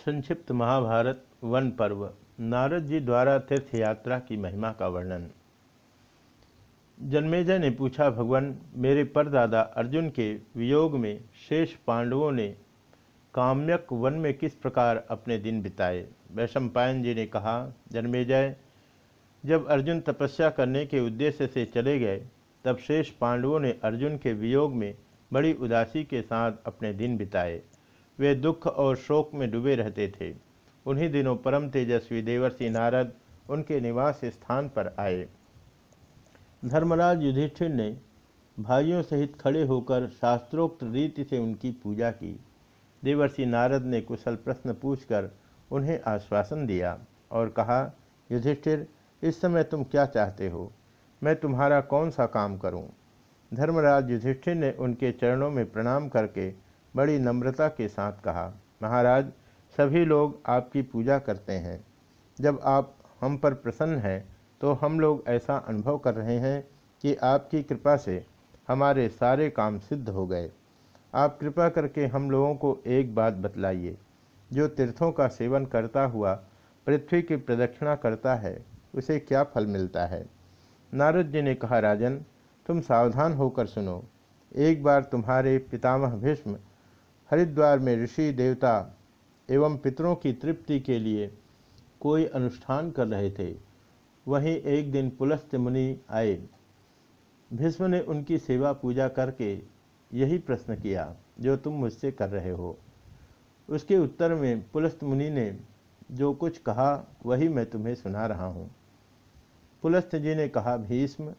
संक्षिप्त महाभारत वन पर्व। नारद जी द्वारा तीर्थ यात्रा की महिमा का वर्णन। जन्मेजय ने पूछा, भगवान, मेरे परदादा अर्जुन के वियोग में शेष पांडवों ने काम्यक वन में किस प्रकार अपने दिन बिताए? वैशंपायन जी ने कहा, जन्मेजय, जब अर्जुन तपस्या करने के उद्देश्य से चले गए, तब शेष पांडवों ने अर्जुन के वियोग में बड़ी उदासी के साथ अपने दिन बिताए। वे दुख और शोक में डूबे रहते थे। उन्हीं दिनों परम तेजस्वी देवर्षि नारद उनके निवास स्थान पर आए। धर्मराज युधिष्ठिर ने भाइयों सहित खड़े होकर शास्त्रोक्त रीति से उनकी पूजा की। देवर्षि नारद ने कुशल प्रश्न पूछकर उन्हें आश्वासन दिया और कहा, युधिष्ठिर, इस समय तुम क्या चाहते हो? मैं तुम्हारा कौन सा काम करूँ? धर्मराज युधिष्ठिर ने उनके चरणों में प्रणाम करके बड़ी नम्रता के साथ कहा, महाराज, सभी लोग आपकी पूजा करते हैं। जब आप हम पर प्रसन्न हैं तो हम लोग ऐसा अनुभव कर रहे हैं कि आपकी कृपा से हमारे सारे काम सिद्ध हो गए। आप कृपा करके हम लोगों को एक बात बतलाइए। जो तीर्थों का सेवन करता हुआ पृथ्वी की प्रदक्षिणा करता है, उसे क्या फल मिलता है? नारद जी ने कहा, राजन, तुम सावधान होकर सुनो। एक बार तुम्हारे पितामह भीष्म हरिद्वार में ऋषि देवता एवं पितरों की तृप्ति के लिए कोई अनुष्ठान कर रहे थे। वहीं एक दिन पुलस्त मुनि आए। भीष्म ने उनकी सेवा पूजा करके यही प्रश्न किया, जो तुम मुझसे कर रहे हो? उसके उत्तर में पुलस्त मुनि ने, जो कुछ कहा, वही मैं तुम्हें सुना रहा हूँ। पुलस्त जी ने कहा, भीष्म,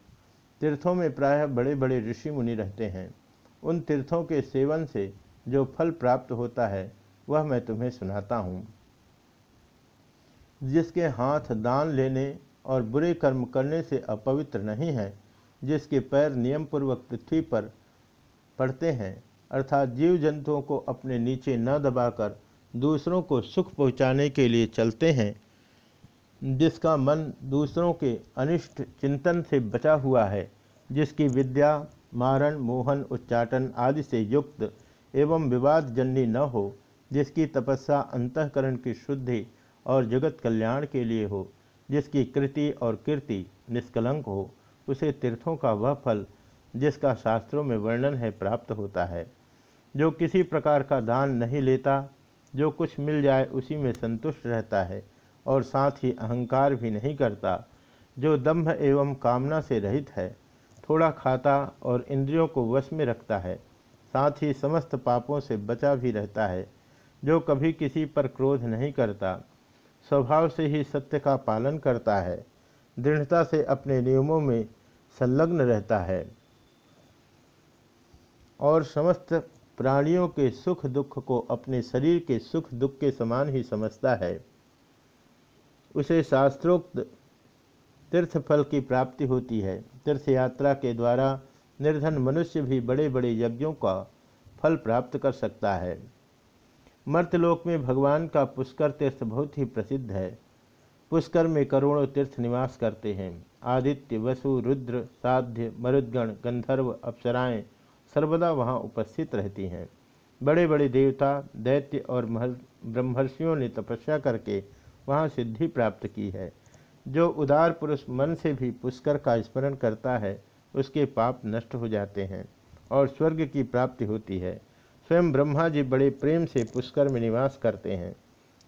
तीर्थों में प्रायः बड़े बड़े ऋषि मुनि रहते हैं। उन तीर्थों के सेवन से जो फल प्राप्त होता है, वह मैं तुम्हें सुनाता हूँ। जिसके हाथ दान लेने और बुरे कर्म करने से अपवित्र नहीं है, जिसके पैर नियम पूर्वक पृथ्वी पर पड़ते हैं, अर्थात जीव जंतुओं को अपने नीचे न दबाकर दूसरों को सुख पहुँचाने के लिए चलते हैं, जिसका मन दूसरों के अनिष्ट चिंतन से बचा हुआ है, जिसकी विद्या, मारण, मोहन, उच्चाटन आदि से युक्त एवं विवाद जन्य न हो, जिसकी तपस्या अंतकरण की शुद्धि और जगत कल्याण के लिए हो, जिसकी कृति और कीर्ति निष्कलंक हो, उसे तीर्थों का वह फल, जिसका शास्त्रों में वर्णन है, प्राप्त होता है। जो किसी प्रकार का दान नहीं लेता, जो कुछ मिल जाए उसी में संतुष्ट रहता है, और साथ ही अहंकार भी नहीं करता। जो दम्भ एवं कामना से रहित है, थोड़ा खाता और इंद्रियों को वश में रखता है साथ ही समस्त पापों से बचा भी रहता है, जो कभी किसी पर क्रोध नहीं करता। स्वभाव से ही सत्य का पालन करता है। दृढ़ता से अपने नियमों में संलग्न रहता है। और समस्त प्राणियों के सुख दुख को अपने शरीर के सुख दुख के समान ही समझता है। उसे शास्त्रोक्त तीर्थफल की प्राप्ति होती है। तीर्थ यात्रा के द्वारा निर्धन मनुष्य भी बड़े बड़े यज्ञों का फल प्राप्त कर सकता है। मर्तलोक में भगवान का पुष्कर तीर्थ बहुत ही प्रसिद्ध है। पुष्कर में करोड़ों तीर्थ निवास करते हैं। आदित्य, वसु, रुद्र, साध्य, मरुद्गण, गंधर्व, अप्सराएँ सर्वदा वहाँ उपस्थित रहती हैं। बड़े बड़े देवता, दैत्य और ब्रह्मर्षियों ने तपस्या करके वहाँ सिद्धि प्राप्त की है। जो उदार पुरुष मन से भी पुष्कर का स्मरण करता है उसके पाप नष्ट हो जाते हैं और स्वर्ग की प्राप्ति होती है। स्वयं ब्रह्मा जी बड़े प्रेम से पुष्कर में निवास करते हैं।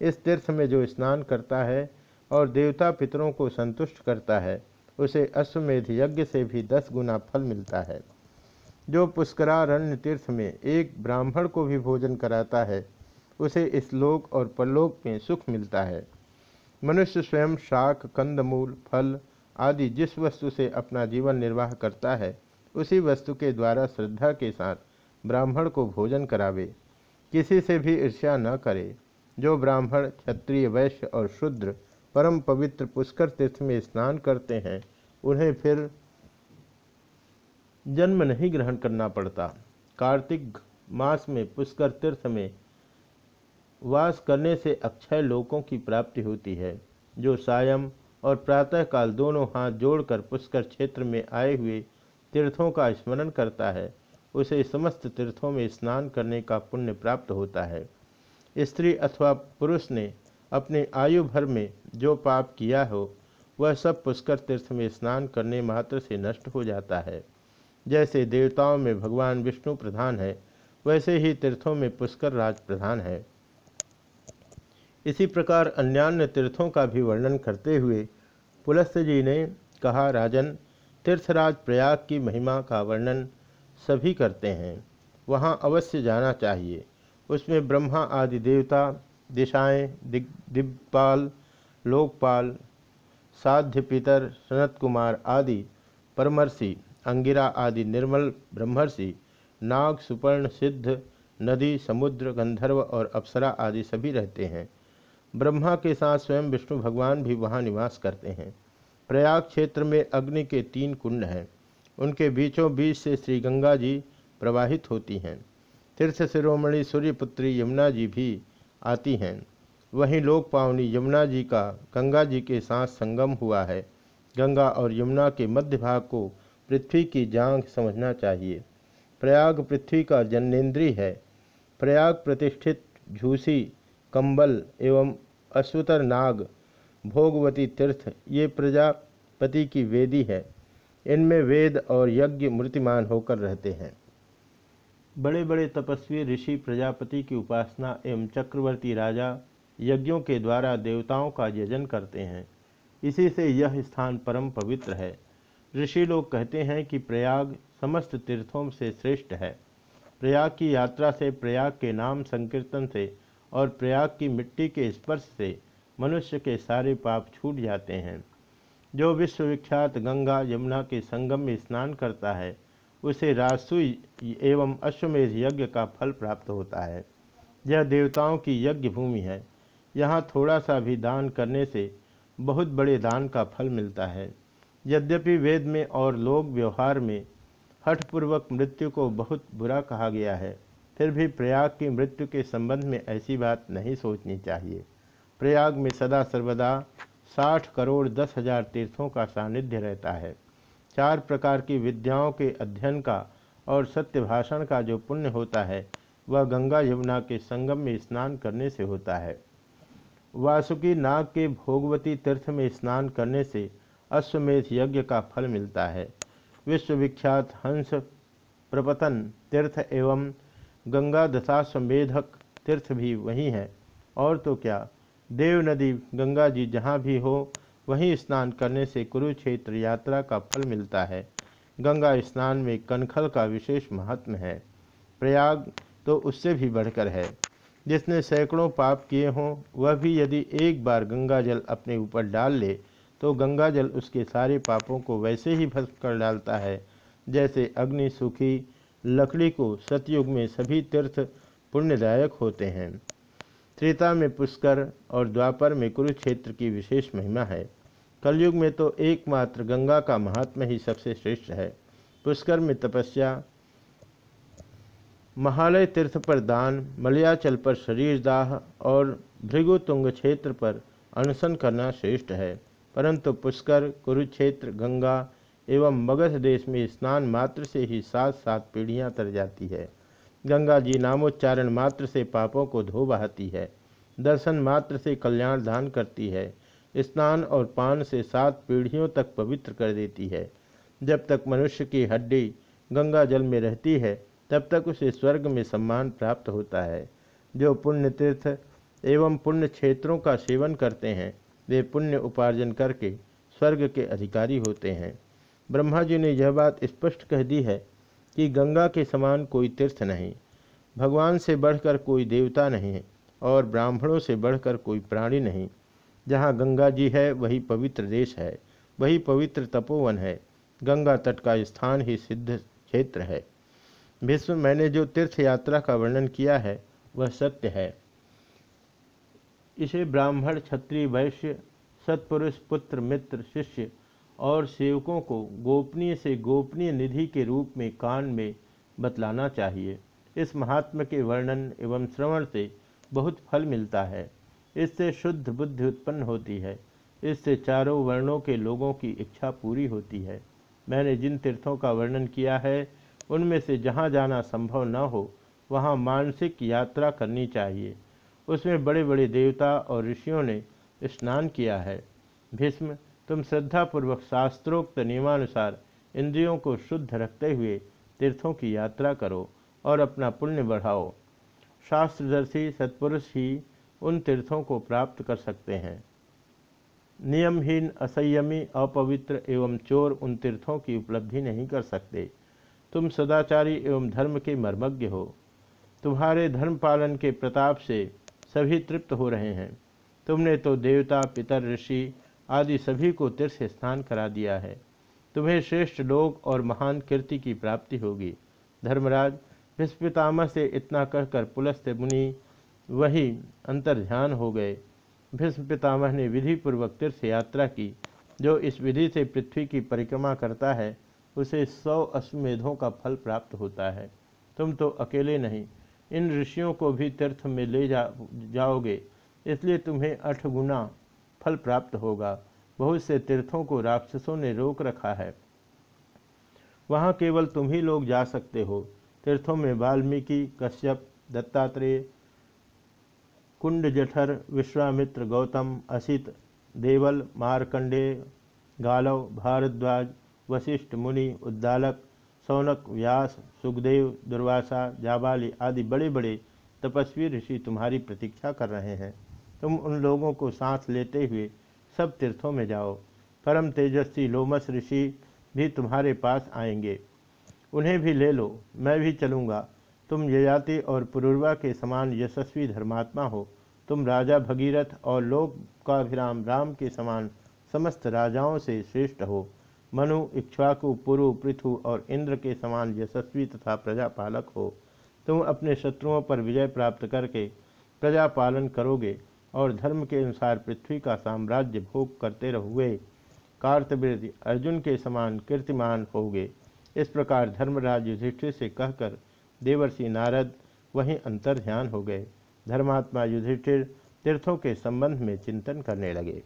इस तीर्थ में जो स्नान करता है और देवता पितरों को संतुष्ट करता है, उसे अश्वमेध यज्ञ से भी दस गुना फल मिलता है। जो पुष्करारण्य तीर्थ में एक ब्राह्मण को भी भोजन कराता है, उसे इस लोक और परलोक में सुख मिलता है। मनुष्य स्वयं शाक, कंदमूल, फल आदि जिस वस्तु से अपना जीवन निर्वाह करता है, उसी वस्तु के द्वारा श्रद्धा के साथ ब्राह्मण को भोजन करावे। किसी से भी ईर्ष्या न करे। जो ब्राह्मण क्षत्रिय, वैश्य और शूद्र, परम पवित्र पुष्कर तीर्थ में स्नान करते हैं, उन्हें फिर जन्म नहीं ग्रहण करना पड़ता। कार्तिक मास में पुष्कर तीर्थ में वास करने से अक्षय लोकों की प्राप्ति होती है, जो सायं और प्रातःकाल दोनों हाथ जोड़कर पुष्कर क्षेत्र में आए हुए तीर्थों का स्मरण करता है। उसे समस्त तीर्थों में स्नान करने का पुण्य प्राप्त होता है। स्त्री अथवा पुरुष ने अपने आयु भर में जो पाप किया हो, वह सब पुष्कर तीर्थ में स्नान करने मात्र से नष्ट हो जाता है। जैसे देवताओं में भगवान विष्णु प्रधान है, वैसे ही तीर्थों में पुष्कर राज प्रधान है। इसी प्रकार अन्यान्य तीर्थों का भी वर्णन करते हुए पुलस्त जी ने कहा, राजन, तीर्थराज प्रयाग की महिमा का वर्णन सभी करते हैं। वहाँ अवश्य जाना चाहिए। उसमें ब्रह्मा आदि देवता, दिशाएँ, दिग, दिग्पाल, लोकपाल, साध्य पितर, सनत कुमार आदि, परमर्षि, अंगिरा आदि निर्मल ब्रह्मर्षि, नाग सुपर्ण सिद्ध, नदी, समुद्र, गंधर्व और अप्सरा आदि सभी रहते हैं। ब्रह्मा के साथ स्वयं विष्णु भगवान भी वहाँ निवास करते हैं। प्रयाग क्षेत्र में अग्नि के तीन कुंड हैं। उनके बीचों बीच से श्री गंगा जी प्रवाहित होती हैं। तीर्थ शिरोमणि सूर्यपुत्री यमुना जी भी आती हैं। वहीं लोक पावनी यमुना जी का गंगा जी के साथ संगम हुआ है। गंगा और यमुना के मध्य भाग को पृथ्वी की जांग समझना चाहिए। प्रयाग पृथ्वी का जन्नेन्द्रीय है। प्रयाग प्रतिष्ठित झूसी कंबल एवं अश्वतर नाग, भोगवती तीर्थ, ये प्रजापति की वेदी है। इनमें वेद और यज्ञ मूर्तिमान होकर रहते हैं। बड़े बड़े तपस्वी ऋषि प्रजापति की उपासना एवं चक्रवर्ती राजा यज्ञों के द्वारा देवताओं का यजन करते हैं। इसी से यह स्थान परम पवित्र है। ऋषि लोग कहते हैं कि प्रयाग समस्त तीर्थों से श्रेष्ठ है। प्रयाग की यात्रा से प्रयाग के नाम संकीर्तन से और प्रयाग की मिट्टी के स्पर्श से मनुष्य के सारे पाप छूट जाते हैं। जो विश्वविख्यात गंगा यमुना के संगम में स्नान करता है, उसे रासु एवं अश्वमेध यज्ञ का फल प्राप्त होता है। यह देवताओं की यज्ञ भूमि है। यहाँ थोड़ा सा भी दान करने से बहुत बड़े दान का फल मिलता है। यद्यपि वेद में और लोक व्यवहार में हठपूर्वक मृत्यु को बहुत बुरा कहा गया है फिर भी प्रयाग की मृत्यु के संबंध में ऐसी बात नहीं सोचनी चाहिए। प्रयाग में सदा सर्वदा साठ करोड़ दस हज़ार तीर्थों का सानिध्य रहता है। चार प्रकार की विद्याओं के अध्ययन का और सत्य भाषण का जो पुण्य होता है, वह गंगा यमुना के संगम में स्नान करने से होता है। वासुकी नाग के भोगवती तीर्थ में स्नान करने से अश्वमेध यज्ञ का फल मिलता है। विश्वविख्यात हंस प्रपतन तीर्थ एवं गंगा दशाश्वमेधक तीर्थ भी वही है। और तो क्या? देव नदी, गंगा जी जहाँ भी हो, वहीं स्नान करने से कुरुक्षेत्र यात्रा का फल मिलता है। गंगा स्नान में कनखल का विशेष महत्व है। प्रयाग तो उससे भी बढ़कर है। जिसने सैकड़ों पाप किए हों, वह भी यदि एक बार गंगा जल अपने ऊपर डाल ले तो गंगा जल उसके सारे पापों को वैसे ही भस्म कर डालता है, जैसे अग्नि, सुखी लकड़ी को सतयुग में सभी तीर्थ पुण्यदायक होते हैं। त्रेता में पुष्कर और द्वापर में कुरुक्षेत्र की विशेष महिमा है। कलयुग में तो एकमात्र गंगा का महात्मा ही सबसे श्रेष्ठ है। पुष्कर में तपस्या, महालय तीर्थ पर दान, मलयाचल पर शरीर दाह और भृगुतुंग क्षेत्र पर अनशन करना श्रेष्ठ है। परंतु पुष्कर, कुरुक्षेत्र, गंगा एवं मगध देश में स्नान मात्र से ही सात सात पीढ़ियाँ तर जाती है। गंगा जी नामोच्चारण मात्र से पापों को धो बहाती है। दर्शन मात्र से कल्याण दान करती है। स्नान और पान से सात पीढ़ियों तक पवित्र कर देती है। जब तक मनुष्य की हड्डी गंगा जल में रहती है, तब तक उसे स्वर्ग में सम्मान प्राप्त होता है। जो पुण्य तीर्थ एवं पुण्य क्षेत्रों का सेवन करते हैं, वे पुण्य उपार्जन करके स्वर्ग के अधिकारी होते हैं। ब्रह्मा जी ने यह बात स्पष्ट कह दी है कि गंगा के समान कोई तीर्थ नहीं। भगवान से बढ़कर कोई देवता नहीं और ब्राह्मणों से बढ़कर कोई प्राणी नहीं। जहाँ गंगा जी है, वही पवित्र देश है, वही पवित्र तपोवन है। गंगा तट का स्थान ही सिद्ध क्षेत्र है। विश्व मैंने जो तीर्थ यात्रा का वर्णन किया है, वह सत्य है। इसे ब्राह्मण, क्षत्रिय, वैश्य, सत्पुरुष, पुत्र, मित्र, शिष्य और सेवकों को गोपनीय से गोपनीय निधि के रूप में कान में बतलाना चाहिए। इस महात्म के वर्णन एवं श्रवण से बहुत फल मिलता है। इससे शुद्ध बुद्धि उत्पन्न होती है। इससे चारों वर्णों के लोगों की इच्छा पूरी होती है। मैंने जिन तीर्थों का वर्णन किया है, उनमें से जहाँ जाना संभव न हो, वहाँ मानसिक यात्रा करनी चाहिए। उसमें बड़े बड़े देवता और ऋषियों ने स्नान किया है। भीष्म तुम श्रद्धापूर्वक शास्त्रोक्त नियमानुसार इंद्रियों को शुद्ध रखते हुए तीर्थों की यात्रा करो और अपना पुण्य बढ़ाओ। शास्त्रदर्शी सत्पुरुष ही उन तीर्थों को प्राप्त कर सकते हैं। नियमहीन, असंयमी, अपवित्र एवं चोर उन तीर्थों की उपलब्धि नहीं कर सकते। तुम सदाचारी एवं धर्म के मर्मज्ञ हो। तुम्हारे धर्म पालन के प्रताप से सभी तृप्त हो रहे हैं। तुमने तो देवता, पितर, ऋषि आदि सभी को तीर्थ स्थान करा दिया है। तुम्हें श्रेष्ठ लोक और महान कीर्ति की प्राप्ति होगी। धर्मराज भीष्पितामह से इतना कहकर पुलस्त मुनि वही अंतर्ध्यान हो गए। भीष्म पितामह ने विधिपूर्वक तीर्थ यात्रा की, जो इस विधि से पृथ्वी की परिक्रमा करता है, उसे सौ अश्वमेधों का फल प्राप्त होता है। तुम तो अकेले नहीं, इन ऋषियों को भी तीर्थ में ले जा, जाओगे, इसलिए तुम्हें अठ गुना फल प्राप्त होगा। बहुत से तीर्थों को राक्षसों ने रोक रखा है। वहाँ केवल तुम ही लोग जा सकते हो। तीर्थों में वाल्मीकि, कश्यप, दत्तात्रेय कुंड जठर विश्वामित्र, गौतम, असित, देवल, मारकंडे, गालव, भारद्वाज, वशिष्ठ, मुनि, उद्दालक, सौनक, व्यास, सुखदेव, दुर्वासा, जाबाली आदि बड़े बड़े तपस्वी ऋषि तुम्हारी प्रतीक्षा कर रहे हैं। तुम उन लोगों को सांस लेते हुए सब तीर्थों में जाओ। परम तेजस्वी लोमस ऋषि भी तुम्हारे पास आएँगे। उन्हें भी ले लो, मैं भी चलूँगा। तुम ययाति और पुरुर्वा के समान यशस्वी धर्मात्मा हो। तुम राजा भगीरथ और लोक का विराम राम के समान समस्त राजाओं से श्रेष्ठ हो। मनु, इक्ष्वाकु, पुरु, पृथु और इंद्र के समान यशस्वी तथा प्रजापालक हो। तुम अपने शत्रुओं पर विजय प्राप्त करके प्रजापालन करोगे। और धर्म के अनुसार पृथ्वी का साम्राज्य भोग करते रहुए। कार्तवीर अर्जुन के समान कीर्तिमान हो गए इस प्रकार धर्मराज युधिष्ठिर से कहकर, देवर्षि नारद, वहीं अंतर ध्यान हो गए। धर्मात्मा युधिष्ठिर तीर्थों के संबंध में चिंतन करने लगे।